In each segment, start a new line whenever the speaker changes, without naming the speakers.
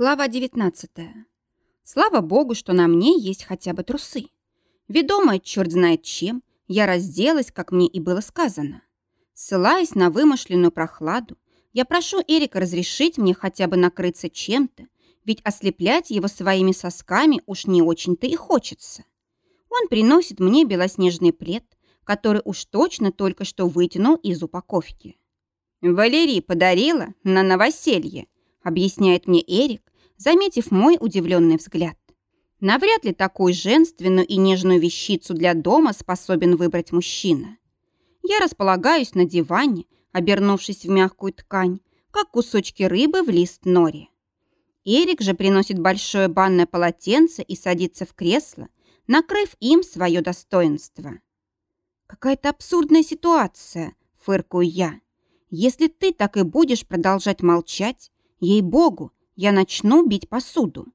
Глава 19. Слава богу, что на мне есть хотя бы трусы. Ведомая черт знает чем, я разделась, как мне и было сказано. Ссылаясь на вымышленную прохладу, я прошу Эрика разрешить мне хотя бы накрыться чем-то, ведь ослеплять его своими сосками уж не очень-то и хочется. Он приносит мне белоснежный плед, который уж точно только что вытянул из упаковки. «Валерий подарила на новоселье», объясняет мне Эрик, заметив мой удивленный взгляд. Навряд ли такую женственную и нежную вещицу для дома способен выбрать мужчина. Я располагаюсь на диване, обернувшись в мягкую ткань, как кусочки рыбы в лист нори. Эрик же приносит большое банное полотенце и садится в кресло, накрыв им свое достоинство. «Какая-то абсурдная ситуация», — фыркую я. «Если ты так и будешь продолжать молчать, ей-богу, я начну бить посуду.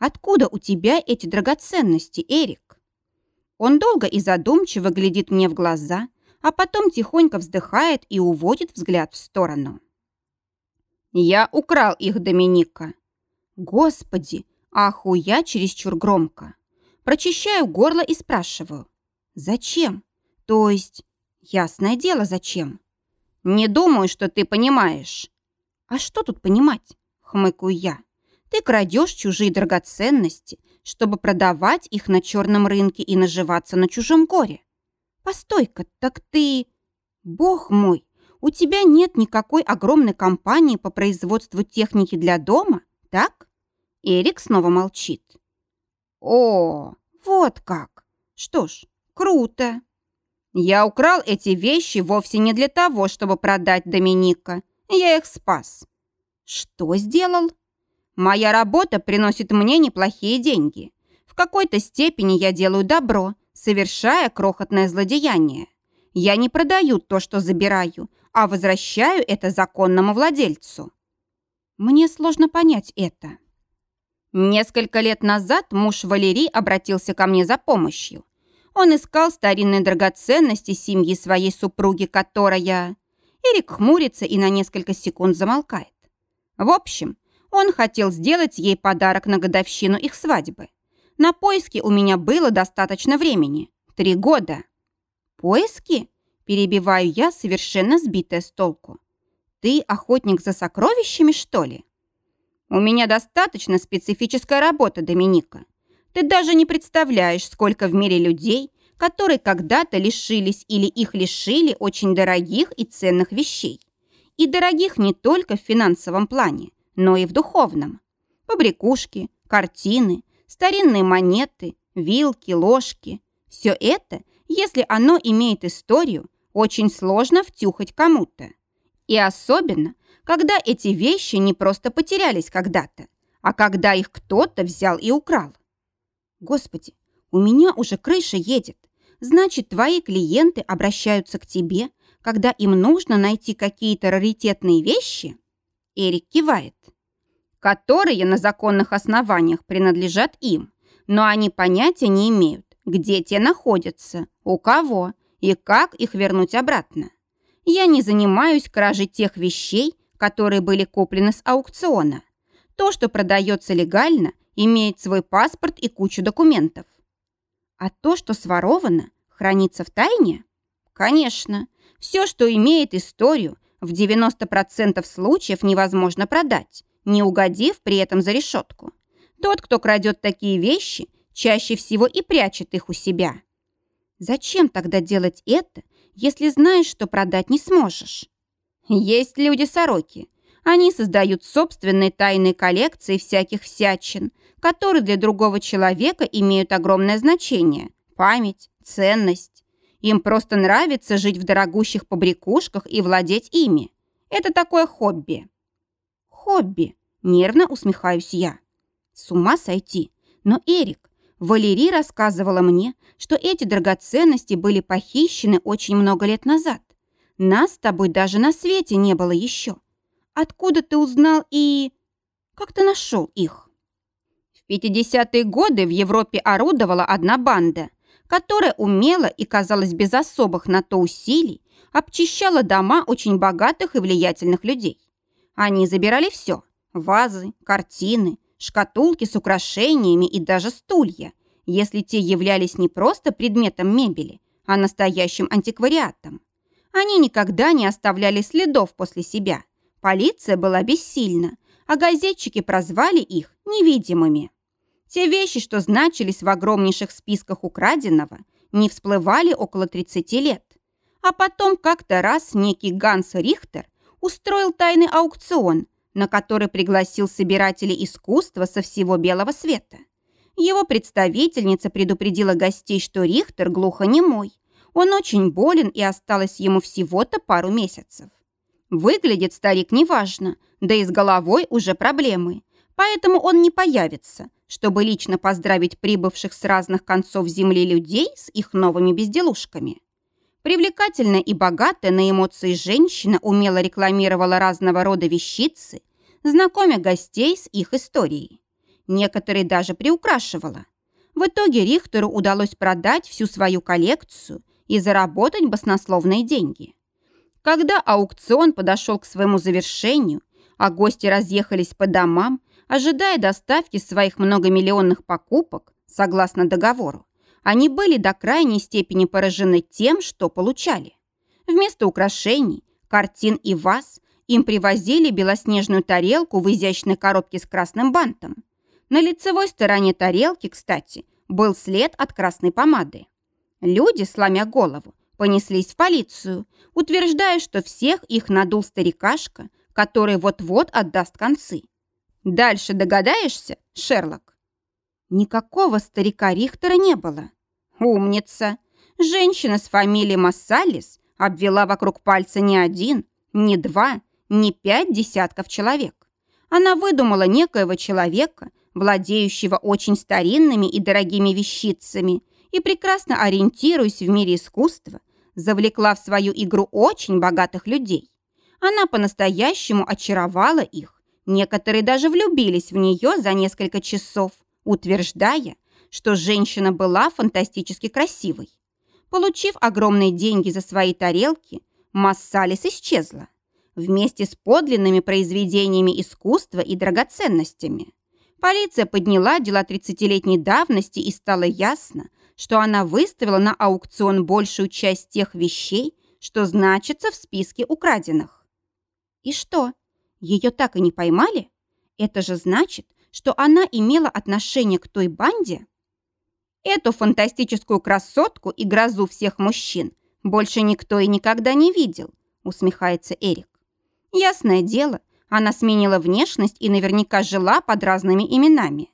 Откуда у тебя эти драгоценности, Эрик? Он долго и задумчиво глядит мне в глаза, а потом тихонько вздыхает и уводит взгляд в сторону. Я украл их, Доминика. Господи, аху я чересчур громко. Прочищаю горло и спрашиваю. Зачем? То есть, ясное дело, зачем? Не думаю, что ты понимаешь. А что тут понимать? Хмыкаю я. Ты крадешь чужие драгоценности, чтобы продавать их на черном рынке и наживаться на чужом горе. Постой-ка, так ты... Бог мой, у тебя нет никакой огромной компании по производству техники для дома, так? Эрик снова молчит. О, вот как. Что ж, круто. Я украл эти вещи вовсе не для того, чтобы продать Доминика. Я их спас. Что сделал? Моя работа приносит мне неплохие деньги. В какой-то степени я делаю добро, совершая крохотное злодеяние. Я не продаю то, что забираю, а возвращаю это законному владельцу. Мне сложно понять это. Несколько лет назад муж Валерий обратился ко мне за помощью. Он искал старинные драгоценности семьи своей супруги, которая... Эрик хмурится и на несколько секунд замолкает. В общем, он хотел сделать ей подарок на годовщину их свадьбы. На поиски у меня было достаточно времени. Три года. Поиски? Перебиваю я, совершенно сбитая с толку. Ты охотник за сокровищами, что ли? У меня достаточно специфическая работа, Доминика. Ты даже не представляешь, сколько в мире людей, которые когда-то лишились или их лишили очень дорогих и ценных вещей. И дорогих не только в финансовом плане, но и в духовном. Побрякушки, картины, старинные монеты, вилки, ложки. Все это, если оно имеет историю, очень сложно втюхать кому-то. И особенно, когда эти вещи не просто потерялись когда-то, а когда их кто-то взял и украл. Господи, у меня уже крыша едет. Значит, твои клиенты обращаются к тебе, когда им нужно найти какие-то раритетные вещи? Эрик кивает. Которые на законных основаниях принадлежат им, но они понятия не имеют, где те находятся, у кого и как их вернуть обратно. Я не занимаюсь кражей тех вещей, которые были куплены с аукциона. То, что продается легально, имеет свой паспорт и кучу документов. А то, что своровано, хранится в тайне? Конечно. Все, что имеет историю, в 90% случаев невозможно продать, не угодив при этом за решетку. Тот, кто крадет такие вещи, чаще всего и прячет их у себя. Зачем тогда делать это, если знаешь, что продать не сможешь? Есть люди-сороки. Они создают собственные тайные коллекции всяких всячин, которые для другого человека имеют огромное значение, память, ценность. Им просто нравится жить в дорогущих побрякушках и владеть ими. Это такое хобби. Хобби. Нервно усмехаюсь я. С ума сойти. Но, Эрик, Валерий рассказывала мне, что эти драгоценности были похищены очень много лет назад. Нас с тобой даже на свете не было еще. Откуда ты узнал и... Как ты нашел их? В 50-е годы в Европе орудовала одна банда – которая умело и, казалось, без особых на то усилий, обчищала дома очень богатых и влиятельных людей. Они забирали все – вазы, картины, шкатулки с украшениями и даже стулья, если те являлись не просто предметом мебели, а настоящим антиквариатом. Они никогда не оставляли следов после себя. Полиция была бессильна, а газетчики прозвали их невидимыми. Те вещи, что значились в огромнейших списках украденного, не всплывали около 30 лет. А потом как-то раз некий Ганс Рихтер устроил тайный аукцион, на который пригласил собирателей искусства со всего белого света. Его представительница предупредила гостей, что Рихтер глухонемой. Он очень болен и осталось ему всего-то пару месяцев. Выглядит старик неважно, да и с головой уже проблемы. Поэтому он не появится, чтобы лично поздравить прибывших с разных концов земли людей с их новыми безделушками. Привлекательная и богатая на эмоции женщина умело рекламировала разного рода вещицы, знакомя гостей с их историей. Некоторые даже приукрашивала. В итоге Рихтеру удалось продать всю свою коллекцию и заработать баснословные деньги. Когда аукцион подошел к своему завершению, а гости разъехались по домам, ожидая доставки своих многомиллионных покупок, согласно договору, они были до крайней степени поражены тем, что получали. Вместо украшений, картин и ваз им привозили белоснежную тарелку в изящной коробке с красным бантом. На лицевой стороне тарелки, кстати, был след от красной помады. Люди, сломя голову, понеслись в полицию, утверждая, что всех их надул старикашка, который вот-вот отдаст концы. Дальше догадаешься, Шерлок? Никакого старика Рихтера не было. Умница! Женщина с фамилией Массалис обвела вокруг пальца не один, не два, не пять десятков человек. Она выдумала некоего человека, владеющего очень старинными и дорогими вещицами и прекрасно ориентируясь в мире искусства, завлекла в свою игру очень богатых людей. Она по-настоящему очаровала их. Некоторые даже влюбились в нее за несколько часов, утверждая, что женщина была фантастически красивой. Получив огромные деньги за свои тарелки, Массалис исчезла вместе с подлинными произведениями искусства и драгоценностями. Полиция подняла дела 30-летней давности и стало ясно, что она выставила на аукцион большую часть тех вещей, что значатся в списке украденных. И что, ее так и не поймали? Это же значит, что она имела отношение к той банде? Эту фантастическую красотку и грозу всех мужчин больше никто и никогда не видел, усмехается Эрик. Ясное дело, она сменила внешность и наверняка жила под разными именами.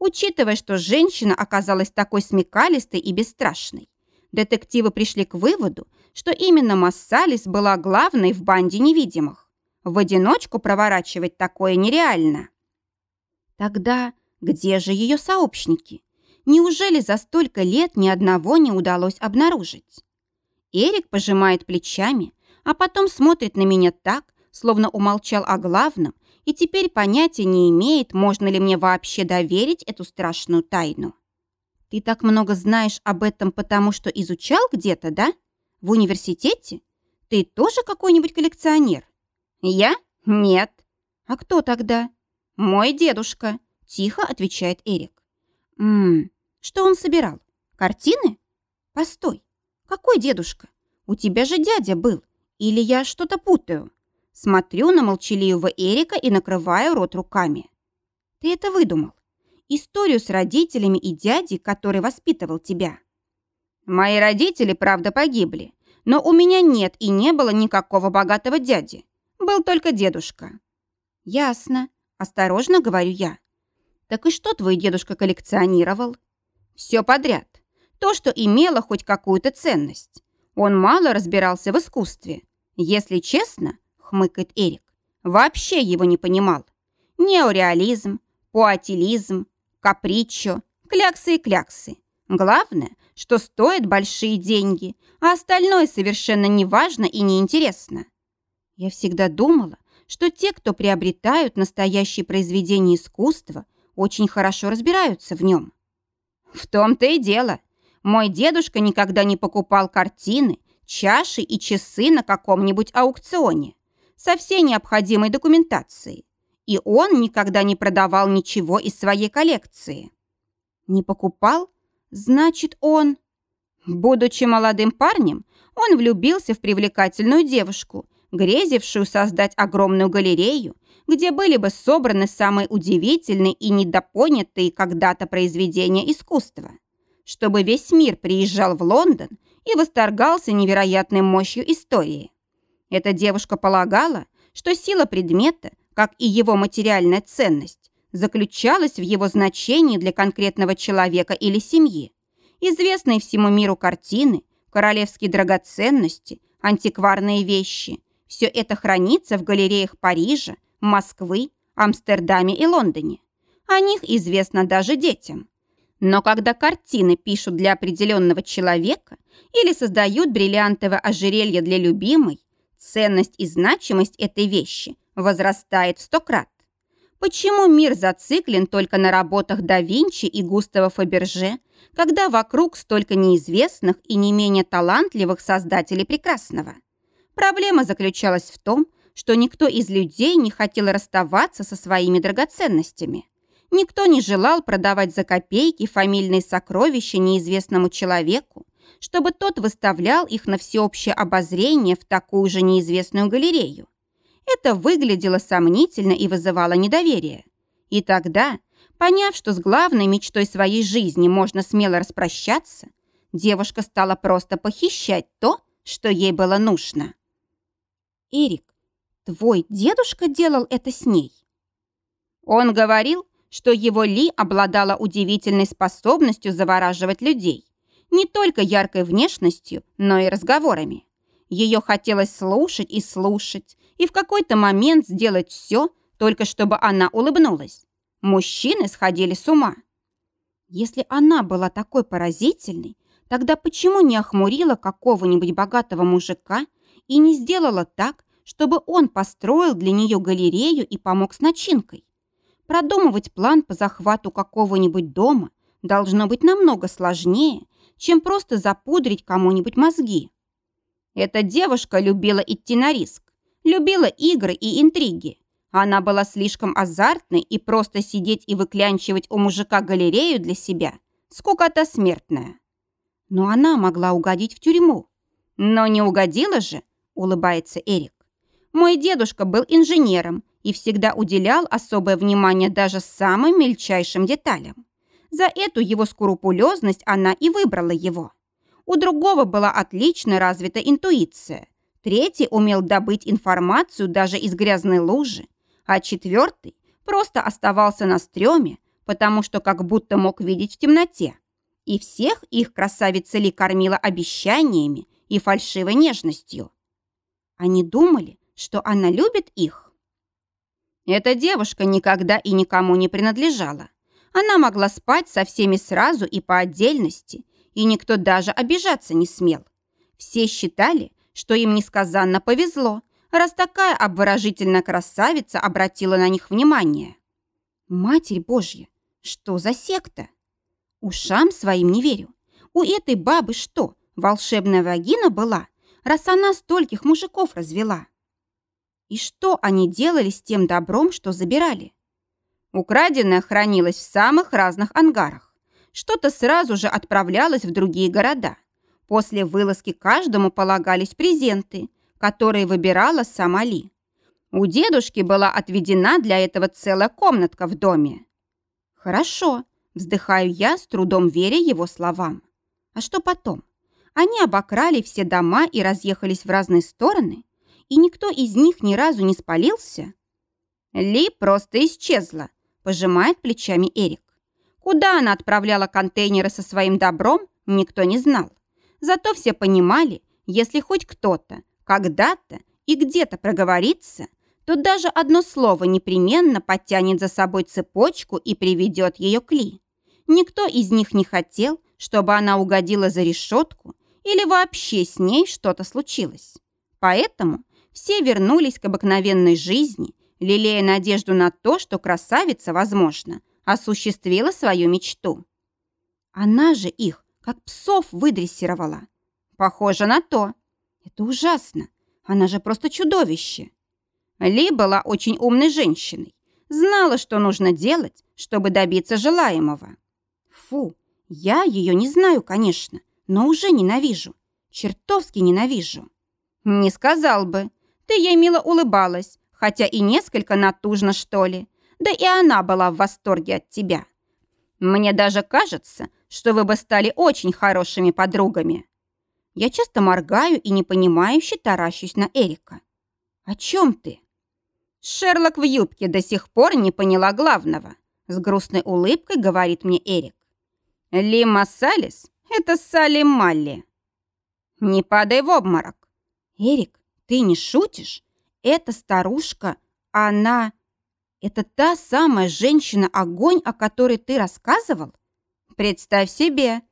Учитывая, что женщина оказалась такой смекалистой и бесстрашной, детективы пришли к выводу, что именно Массалис была главной в банде невидимых. В одиночку проворачивать такое нереально. Тогда где же ее сообщники? Неужели за столько лет ни одного не удалось обнаружить? Эрик пожимает плечами, а потом смотрит на меня так, словно умолчал о главном и теперь понятия не имеет, можно ли мне вообще доверить эту страшную тайну. Ты так много знаешь об этом, потому что изучал где-то, да? В университете? Ты тоже какой-нибудь коллекционер? Я? Нет. А кто тогда? Мой дедушка, тихо отвечает Эрик. Ммм, что он собирал? Картины? Постой, какой дедушка? У тебя же дядя был. Или я что-то путаю? Смотрю на молчаливого Эрика и накрываю рот руками. Ты это выдумал. Историю с родителями и дядей, который воспитывал тебя. Мои родители, правда, погибли, но у меня нет и не было никакого богатого дяди. Был только дедушка. Ясно. Осторожно говорю я. Так и что твой дедушка коллекционировал? Все подряд. То, что имело хоть какую-то ценность. Он мало разбирался в искусстве. Если честно, хмыкает Эрик. Вообще его не понимал. Неореализм, пуатилизм, капричо, кляксы и кляксы. Главное, что стоит большие деньги, а остальное совершенно неважно и неинтересно. Я всегда думала, что те, кто приобретают настоящие произведения искусства, очень хорошо разбираются в нем. В том-то и дело. Мой дедушка никогда не покупал картины, чаши и часы на каком-нибудь аукционе со всей необходимой документацией. и он никогда не продавал ничего из своей коллекции. Не покупал? Значит, он... Будучи молодым парнем, он влюбился в привлекательную девушку, грезившую создать огромную галерею, где были бы собраны самые удивительные и недопонятые когда-то произведения искусства. Чтобы весь мир приезжал в Лондон и восторгался невероятной мощью истории. Эта девушка полагала, что сила предмета, как и его материальная ценность, заключалась в его значении для конкретного человека или семьи. Известные всему миру картины, королевские драгоценности, антикварные вещи – все это хранится в галереях Парижа, Москвы, Амстердаме и Лондоне. О них известно даже детям. Но когда картины пишут для определенного человека или создают бриллиантовое ожерелье для любимой, ценность и значимость этой вещи возрастает в сто крат. Почему мир зациклен только на работах да Винчи и Густава Фаберже, когда вокруг столько неизвестных и не менее талантливых создателей прекрасного? Проблема заключалась в том, что никто из людей не хотел расставаться со своими драгоценностями. Никто не желал продавать за копейки фамильные сокровища неизвестному человеку, чтобы тот выставлял их на всеобщее обозрение в такую же неизвестную галерею. Это выглядело сомнительно и вызывало недоверие. И тогда, поняв, что с главной мечтой своей жизни можно смело распрощаться, девушка стала просто похищать то, что ей было нужно. «Эрик, твой дедушка делал это с ней?» Он говорил, что его Ли обладала удивительной способностью завораживать людей, не только яркой внешностью, но и разговорами. Ее хотелось слушать и слушать, и в какой-то момент сделать все, только чтобы она улыбнулась. Мужчины сходили с ума. Если она была такой поразительной, тогда почему не охмурила какого-нибудь богатого мужика и не сделала так, чтобы он построил для нее галерею и помог с начинкой? Продумывать план по захвату какого-нибудь дома должно быть намного сложнее, чем просто запудрить кому-нибудь мозги. Эта девушка любила идти на риск, любила игры и интриги. Она была слишком азартной и просто сидеть и выклянчивать у мужика галерею для себя – скукота смертная. Но она могла угодить в тюрьму. Но не угодила же, улыбается Эрик. Мой дедушка был инженером и всегда уделял особое внимание даже самым мельчайшим деталям. За эту его скрупулезность она и выбрала его. У другого была отлично развита интуиция. Третий умел добыть информацию даже из грязной лужи. А четвертый просто оставался на стреме, потому что как будто мог видеть в темноте. И всех их красавица Ли кормила обещаниями и фальшивой нежностью. Они думали, что она любит их. Эта девушка никогда и никому не принадлежала. Она могла спать со всеми сразу и по отдельности, и никто даже обижаться не смел. Все считали, что им несказанно повезло, раз такая обворожительная красавица обратила на них внимание. Матерь Божья, что за секта? Ушам своим не верю. У этой бабы что, волшебная вагина была, раз она стольких мужиков развела? И что они делали с тем добром, что забирали? Украденное хранилось в самых разных ангарах что-то сразу же отправлялось в другие города. После вылазки каждому полагались презенты, которые выбирала сама Ли. У дедушки была отведена для этого целая комнатка в доме. «Хорошо», — вздыхаю я, с трудом веря его словам. «А что потом? Они обокрали все дома и разъехались в разные стороны, и никто из них ни разу не спалился?» Ли просто исчезла, пожимает плечами Эрик. Куда она отправляла контейнеры со своим добром, никто не знал. Зато все понимали, если хоть кто-то, когда-то и где-то проговорится, то даже одно слово непременно подтянет за собой цепочку и приведет ее к Ли. Никто из них не хотел, чтобы она угодила за решетку или вообще с ней что-то случилось. Поэтому все вернулись к обыкновенной жизни, лелея надежду на то, что красавица, возможно, осуществила свою мечту. Она же их, как псов, выдрессировала. Похоже на то. Это ужасно. Она же просто чудовище. Ли была очень умной женщиной. Знала, что нужно делать, чтобы добиться желаемого. Фу, я ее не знаю, конечно, но уже ненавижу. Чертовски ненавижу. Не сказал бы. Ты ей мило улыбалась, хотя и несколько натужно, что ли. Да и она была в восторге от тебя. Мне даже кажется, что вы бы стали очень хорошими подругами. Я часто моргаю и непонимающе таращусь на Эрика. «О чем ты?» Шерлок в юбке до сих пор не поняла главного. С грустной улыбкой говорит мне Эрик. Лима Салис — это Салли Малли. Не падай в обморок. Эрик, ты не шутишь? Эта старушка, она... Это та самая женщина-огонь, о которой ты рассказывал? Представь себе.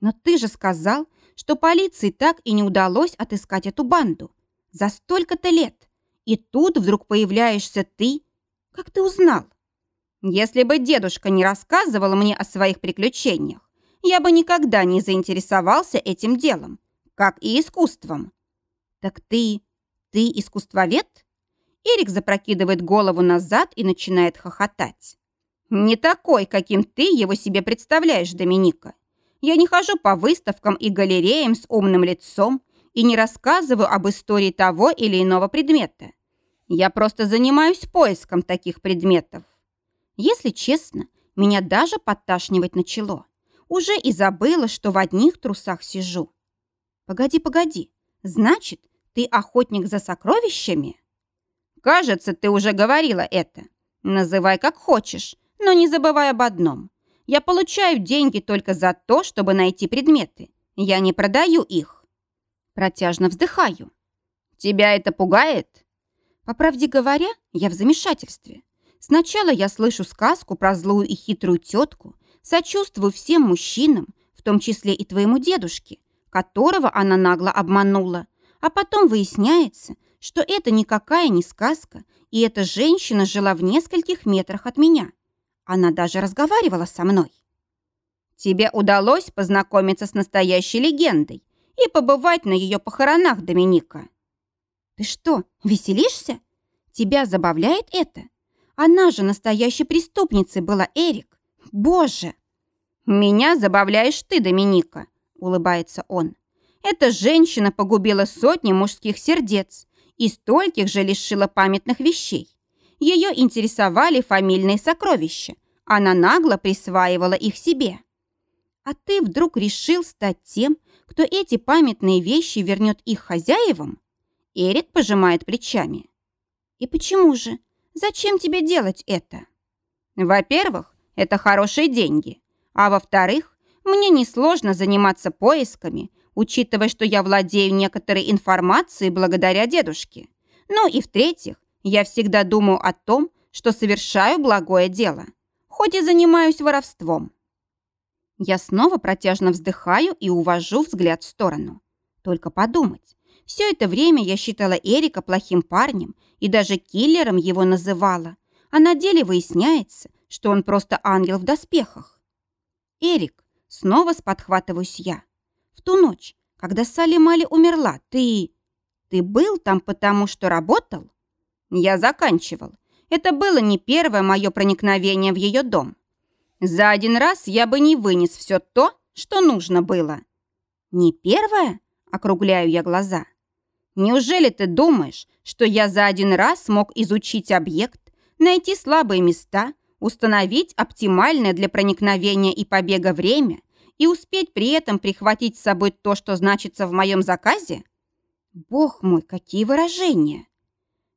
Но ты же сказал, что полиции так и не удалось отыскать эту банду. За столько-то лет. И тут вдруг появляешься ты. Как ты узнал? Если бы дедушка не рассказывал мне о своих приключениях, я бы никогда не заинтересовался этим делом, как и искусством. Так ты... ты искусствовед? Эрик запрокидывает голову назад и начинает хохотать. Не такой, каким ты его себе представляешь, Доминика. Я не хожу по выставкам и галереям с умным лицом и не рассказываю об истории того или иного предмета. Я просто занимаюсь поиском таких предметов. Если честно, меня даже подташнивать начало. Уже и забыла, что в одних трусах сижу. Погоди, погоди. Значит, ты охотник за сокровищами? Кажется, ты уже говорила это. Называй как хочешь, но не забывай об одном. Я получаю деньги только за то, чтобы найти предметы. Я не продаю их. Протяжно вздыхаю. Тебя это пугает? По правде говоря, я в замешательстве. Сначала я слышу сказку про злую и хитрую тетку, сочувствую всем мужчинам, в том числе и твоему дедушке, которого она нагло обманула, а потом выясняется, что это никакая не сказка, и эта женщина жила в нескольких метрах от меня. Она даже разговаривала со мной. Тебе удалось познакомиться с настоящей легендой и побывать на ее похоронах, Доминика. Ты что, веселишься? Тебя забавляет это? Она же настоящей преступницей была, Эрик. Боже! Меня забавляешь ты, Доминика, улыбается он. Эта женщина погубила сотни мужских сердец и стольких же лишила памятных вещей. Ее интересовали фамильные сокровища. Она нагло присваивала их себе. А ты вдруг решил стать тем, кто эти памятные вещи вернет их хозяевам? Эрик пожимает плечами. И почему же? Зачем тебе делать это? Во-первых, это хорошие деньги. А во-вторых, мне несложно заниматься поисками, учитывая, что я владею некоторой информацией благодаря дедушке. Ну и в-третьих, я всегда думаю о том, что совершаю благое дело, хоть и занимаюсь воровством. Я снова протяжно вздыхаю и увожу взгляд в сторону. Только подумать. Все это время я считала Эрика плохим парнем и даже киллером его называла. А на деле выясняется, что он просто ангел в доспехах. Эрик, снова сподхватываюсь я. В ту ночь, когда Салли Мали умерла, ты... Ты был там потому, что работал? Я заканчивал. Это было не первое мое проникновение в ее дом. За один раз я бы не вынес все то, что нужно было. Не первое? Округляю я глаза. Неужели ты думаешь, что я за один раз смог изучить объект, найти слабые места, установить оптимальное для проникновения и побега время и успеть при этом прихватить с собой то, что значится в моем заказе? Бог мой, какие выражения!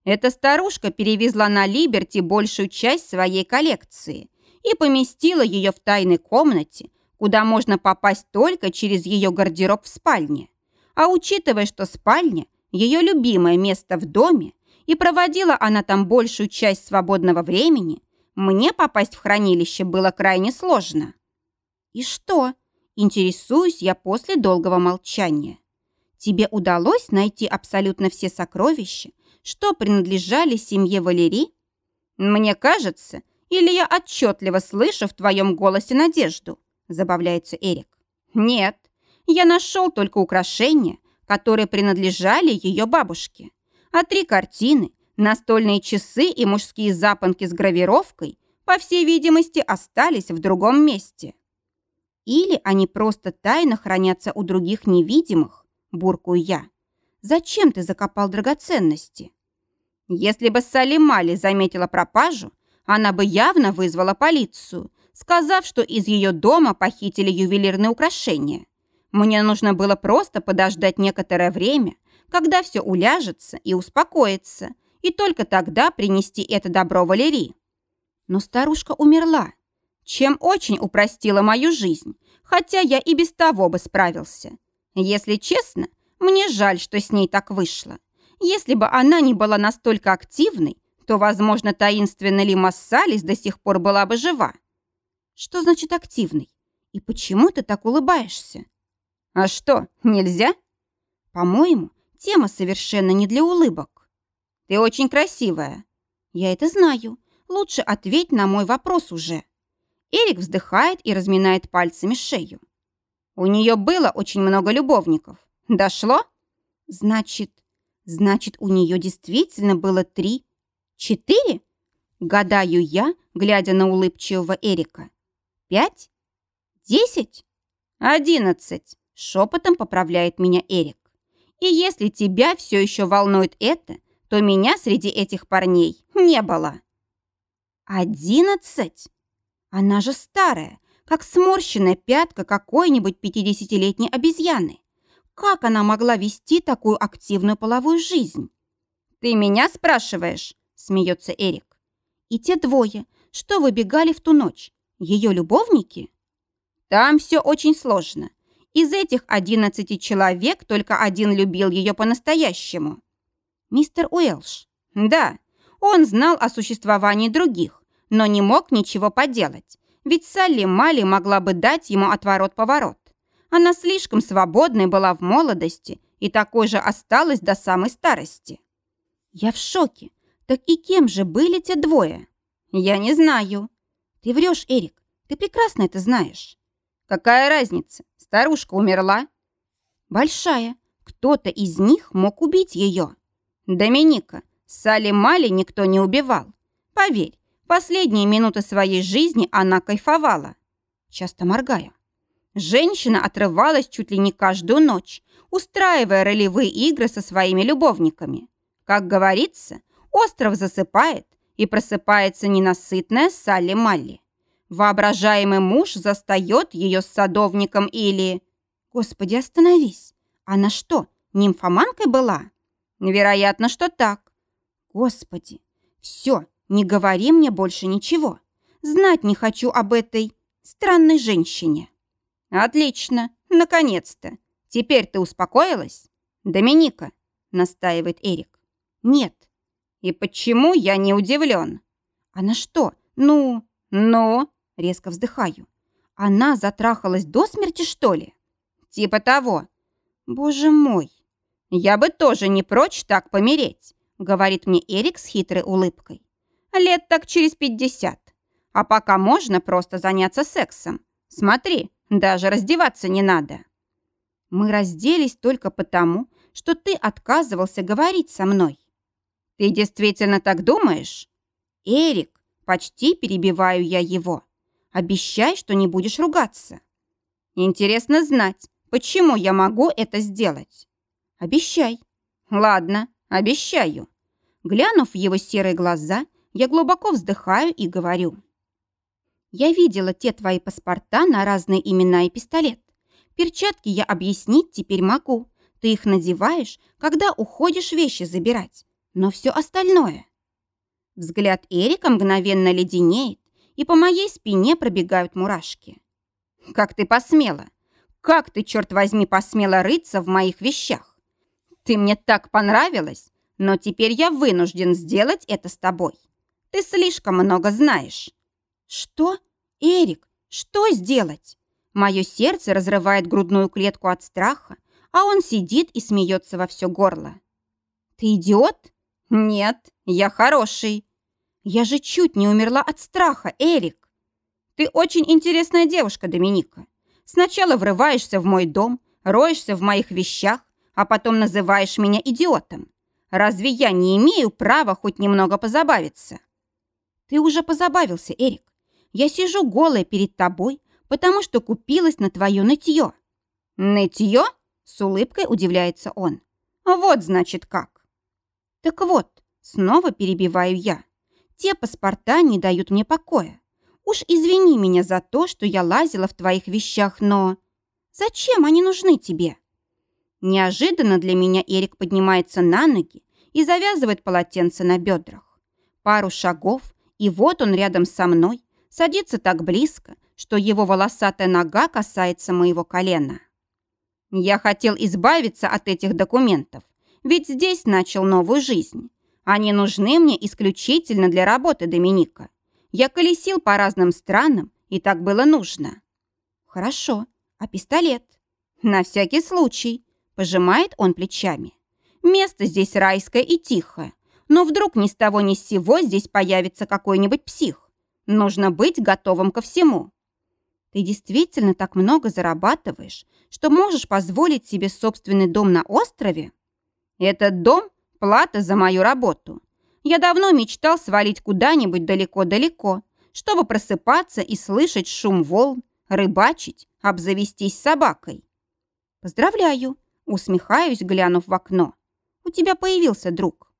Эта старушка перевезла на Либерти большую часть своей коллекции и поместила ее в тайной комнате, куда можно попасть только через ее гардероб в спальне. А учитывая, что спальня – ее любимое место в доме, и проводила она там большую часть свободного времени, мне попасть в хранилище было крайне сложно. И что? Интересуюсь я после долгого молчания. Тебе удалось найти абсолютно все сокровища, что принадлежали семье Валерий? Мне кажется, или я отчетливо слышу в твоем голосе надежду, забавляется Эрик. Нет, я нашел только украшения, которые принадлежали ее бабушке. А три картины, Настольные часы и мужские запонки с гравировкой, по всей видимости, остались в другом месте. Или они просто тайно хранятся у других невидимых, буркую я. Зачем ты закопал драгоценности? Если бы Салли Мали заметила пропажу, она бы явно вызвала полицию, сказав, что из ее дома похитили ювелирные украшения. Мне нужно было просто подождать некоторое время, когда все уляжется и успокоится, и только тогда принести это добро Валерии. Но старушка умерла, чем очень упростила мою жизнь, хотя я и без того бы справился. Если честно, мне жаль, что с ней так вышло. Если бы она не была настолько активной, то, возможно, таинственная Лима Салис до сих пор была бы жива. Что значит активный? И почему ты так улыбаешься? А что, нельзя? По-моему, тема совершенно не для улыбок. Ты очень красивая. Я это знаю. Лучше ответь на мой вопрос уже. Эрик вздыхает и разминает пальцами шею. У нее было очень много любовников. Дошло? Значит, значит, у нее действительно было три, четыре? Гадаю я, глядя на улыбчивого Эрика. Пять? Десять? Одиннадцать, шепотом поправляет меня Эрик. И если тебя все еще волнует это, то меня среди этих парней не было. Одиннадцать? Она же старая, как сморщенная пятка какой-нибудь пятидесятилетней обезьяны. Как она могла вести такую активную половую жизнь? «Ты меня спрашиваешь?» – смеется Эрик. «И те двое, что выбегали в ту ночь, ее любовники? Там все очень сложно. Из этих одиннадцати человек только один любил ее по-настоящему. Мистер Уэлш. Да, он знал о существовании других, но не мог ничего поделать, ведь Салли Мали могла бы дать ему отворот-поворот. Она слишком свободной была в молодости и такой же осталась до самой старости. Я в шоке. Так и кем же были те двое? Я не знаю. Ты врешь, Эрик. Ты прекрасно это знаешь. Какая разница? Старушка умерла. Большая. Кто-то из них мог убить ее. Доминика, Салли Мали никто не убивал. Поверь, последние минуты своей жизни она кайфовала. Часто моргаю. Женщина отрывалась чуть ли не каждую ночь, устраивая ролевые игры со своими любовниками. Как говорится, остров засыпает, и просыпается ненасытная Салли Малли. Воображаемый муж застает ее с садовником или... Господи, остановись! Она что, нимфоманкой была? Вероятно, что так. Господи, все, не говори мне больше ничего. Знать не хочу об этой странной женщине. Отлично, наконец-то. Теперь ты успокоилась? Доминика, настаивает Эрик. Нет, и почему я не удивлен? Она что? Ну, ну, резко вздыхаю. Она затрахалась до смерти, что ли? Типа того. Боже мой. Я бы тоже не прочь так помереть, говорит мне Эрик с хитрой улыбкой. Лет так через пятьдесят. А пока можно просто заняться сексом. Смотри, даже раздеваться не надо. Мы разделись только потому, что ты отказывался говорить со мной. «Ты действительно так думаешь?» «Эрик, почти перебиваю я его. Обещай, что не будешь ругаться». «Интересно знать, почему я могу это сделать?» «Обещай». «Ладно, обещаю». Глянув в его серые глаза, я глубоко вздыхаю и говорю. «Я видела те твои паспорта на разные имена и пистолет. Перчатки я объяснить теперь могу. Ты их надеваешь, когда уходишь вещи забирать. Но все остальное... Взгляд Эрика мгновенно леденеет, и по моей спине пробегают мурашки. «Как ты посмела? Как ты, черт возьми, посмела рыться в моих вещах? Ты мне так понравилась, но теперь я вынужден сделать это с тобой. Ты слишком много знаешь». «Что? Эрик, что сделать?» Мое сердце разрывает грудную клетку от страха, а он сидит и смеется во все горло. «Ты идиот?» «Нет, я хороший. Я же чуть не умерла от страха, Эрик. Ты очень интересная девушка, Доминика. Сначала врываешься в мой дом, роешься в моих вещах, а потом называешь меня идиотом. Разве я не имею права хоть немного позабавиться? Ты уже позабавился, Эрик. Я сижу голая перед тобой, потому что купилась на твое нытье. Нытье? С улыбкой удивляется он. Вот значит как. Так вот, снова перебиваю я. Те паспорта не дают мне покоя. Уж извини меня за то, что я лазила в твоих вещах, но... Зачем они нужны тебе? Неожиданно для меня Эрик поднимается на ноги и завязывает полотенце на бедрах. Пару шагов, и вот он рядом со мной, садится так близко, что его волосатая нога касается моего колена. Я хотел избавиться от этих документов, ведь здесь начал новую жизнь. Они нужны мне исключительно для работы Доминика. Я колесил по разным странам, и так было нужно. Хорошо, а пистолет? На всякий случай. Пожимает он плечами. Место здесь райское и тихое. Но вдруг ни с того ни с сего здесь появится какой-нибудь псих. Нужно быть готовым ко всему. Ты действительно так много зарабатываешь, что можешь позволить себе собственный дом на острове? Этот дом – плата за мою работу. Я давно мечтал свалить куда-нибудь далеко-далеко, чтобы просыпаться и слышать шум волн, рыбачить, обзавестись собакой. Поздравляю, усмехаюсь, глянув в окно. У тебя появился друг.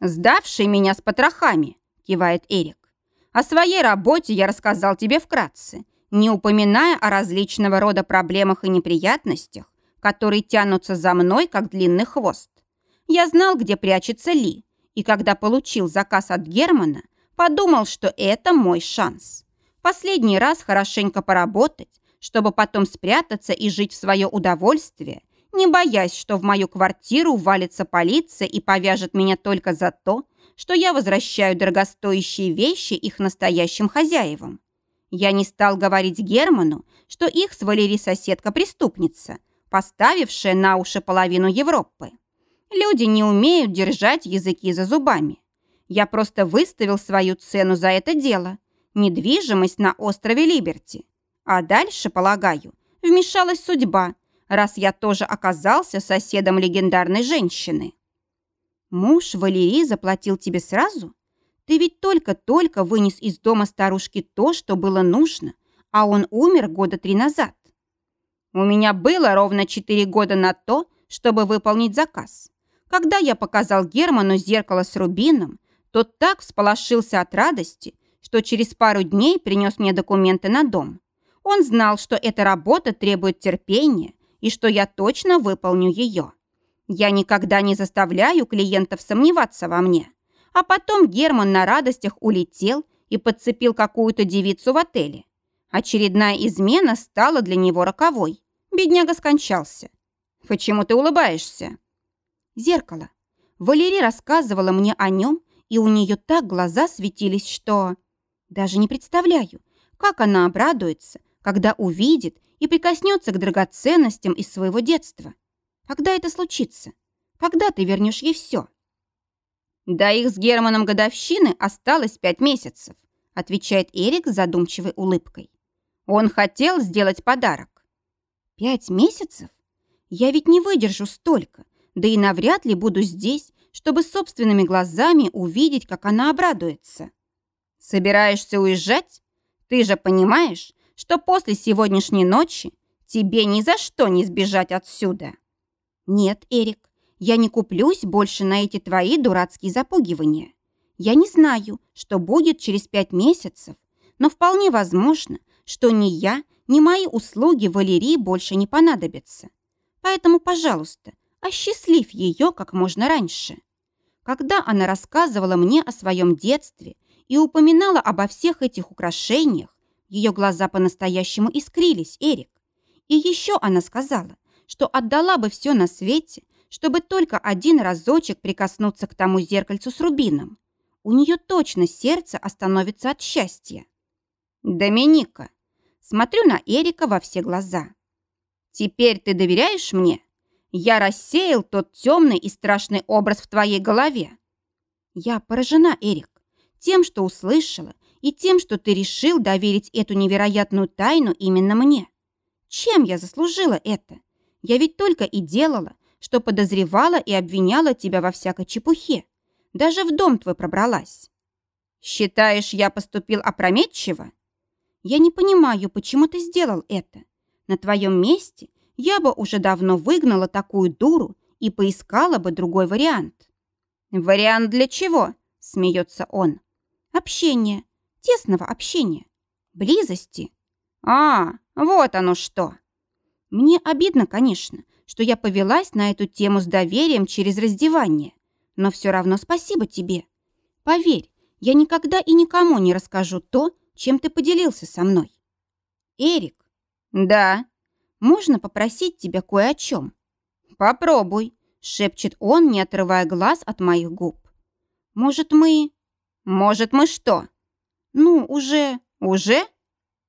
Сдавший меня с потрохами, кивает Эрик. О своей работе я рассказал тебе вкратце, не упоминая о различного рода проблемах и неприятностях, которые тянутся за мной, как длинный хвост. Я знал, где прячется Ли, и когда получил заказ от Германа, подумал, что это мой шанс. Последний раз хорошенько поработать, чтобы потом спрятаться и жить в свое удовольствие, не боясь, что в мою квартиру валится полиция и повяжет меня только за то, что я возвращаю дорогостоящие вещи их настоящим хозяевам. Я не стал говорить Герману, что их с Валери соседка-преступница, поставившая на уши половину Европы. Люди не умеют держать языки за зубами. Я просто выставил свою цену за это дело. Недвижимость на острове Либерти. А дальше, полагаю, вмешалась судьба, раз я тоже оказался соседом легендарной женщины. Муж Валерии заплатил тебе сразу? Ты ведь только-только вынес из дома старушки то, что было нужно, а он умер года три назад. У меня было ровно четыре года на то, чтобы выполнить заказ. Когда я показал Герману зеркало с рубином, тот так всполошился от радости, что через пару дней принес мне документы на дом. Он знал, что эта работа требует терпения и что я точно выполню ее. Я никогда не заставляю клиентов сомневаться во мне. А потом Герман на радостях улетел и подцепил какую-то девицу в отеле. Очередная измена стала для него роковой. Бедняга скончался. Почему ты улыбаешься? Зеркало. Валерия рассказывала мне о нем, и у нее так глаза светились, что... Даже не представляю, как она обрадуется, когда увидит и прикоснется к драгоценностям из своего детства. Когда это случится? Когда ты вернешь ей все? До их с Германом годовщины осталось пять месяцев, отвечает Эрик с задумчивой улыбкой. Он хотел сделать подарок. Пять месяцев? Я ведь не выдержу столько, да и навряд ли буду здесь, чтобы собственными глазами увидеть, как она обрадуется. Собираешься уезжать? Ты же понимаешь, что после сегодняшней ночи тебе ни за что не сбежать отсюда. Нет, Эрик, я не куплюсь больше на эти твои дурацкие запугивания. Я не знаю, что будет через пять месяцев, но вполне возможно, что ни я, ни мои услуги Валерии больше не понадобятся. Поэтому, пожалуйста, осчастлив ее как можно раньше. Когда она рассказывала мне о своем детстве и упоминала обо всех этих украшениях, ее глаза по-настоящему искрились, Эрик. И еще она сказала, что отдала бы все на свете, чтобы только один разочек прикоснуться к тому зеркальцу с рубином. У нее точно сердце остановится от счастья. Доминика. Смотрю на Эрика во все глаза. Теперь ты доверяешь мне? Я рассеял тот темный и страшный образ в твоей голове. Я поражена, Эрик, тем, что услышала, и тем, что ты решил доверить эту невероятную тайну именно мне. Чем я заслужила это? Я ведь только и делала, что подозревала и обвиняла тебя во всякой чепухе. Даже в дом твой пробралась. Считаешь, я поступил опрометчиво? Я не понимаю, почему ты сделал это. На твоем месте я бы уже давно выгнала такую дуру и поискала бы другой вариант. Вариант для чего? Смеется он. Общение. Тесного общения. Близости. А, вот оно что. Мне обидно, конечно, что я повелась на эту тему с доверием через раздевание. Но все равно спасибо тебе. Поверь, я никогда и никому не расскажу то, чем ты поделился со мной. Эрик. Да. Можно попросить тебя кое о чем? Попробуй, шепчет он, не отрывая глаз от моих губ. Может, мы... Может, мы что? Ну, уже... Уже?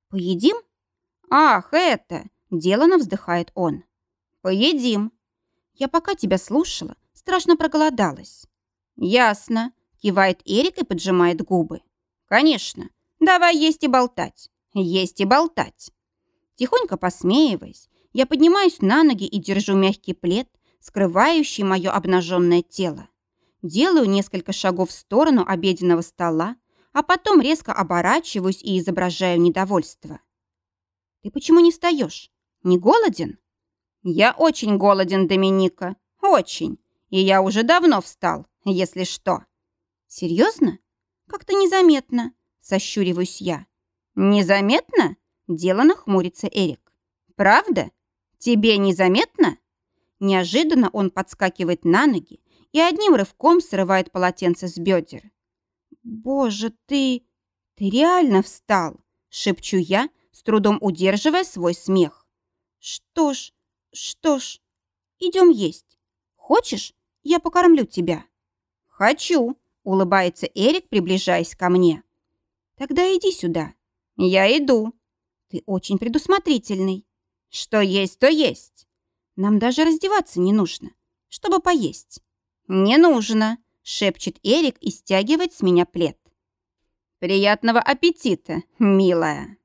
Поедим? Ах, это... Делано вздыхает он. Поедим. Я пока тебя слушала, страшно проголодалась. Ясно. Кивает Эрик и поджимает губы. Конечно. Давай есть и болтать. Есть и болтать. Тихонько посмеиваясь, я поднимаюсь на ноги и держу мягкий плед, скрывающий мое обнаженное тело. Делаю несколько шагов в сторону обеденного стола, а потом резко оборачиваюсь и изображаю недовольство. «Ты почему не встаешь? Не голоден?» «Я очень голоден, Доминика. Очень. И я уже давно встал, если что». «Серьезно? Как-то незаметно», — сощуриваюсь я. «Незаметно?» — делано хмурится Эрик. «Правда? Тебе незаметно?» Неожиданно он подскакивает на ноги и одним рывком срывает полотенце с бедер. «Боже, ты... ты реально встал!» — шепчу я, с трудом удерживая свой смех. «Что ж, что ж, идем есть. Хочешь, я покормлю тебя?» «Хочу», — улыбается Эрик, приближаясь ко мне. «Тогда иди сюда». «Я иду». «Ты очень предусмотрительный». «Что есть, то есть». «Нам даже раздеваться не нужно, чтобы поесть». «Не нужно», — шепчет Эрик и стягивает с меня плед. «Приятного аппетита, милая!»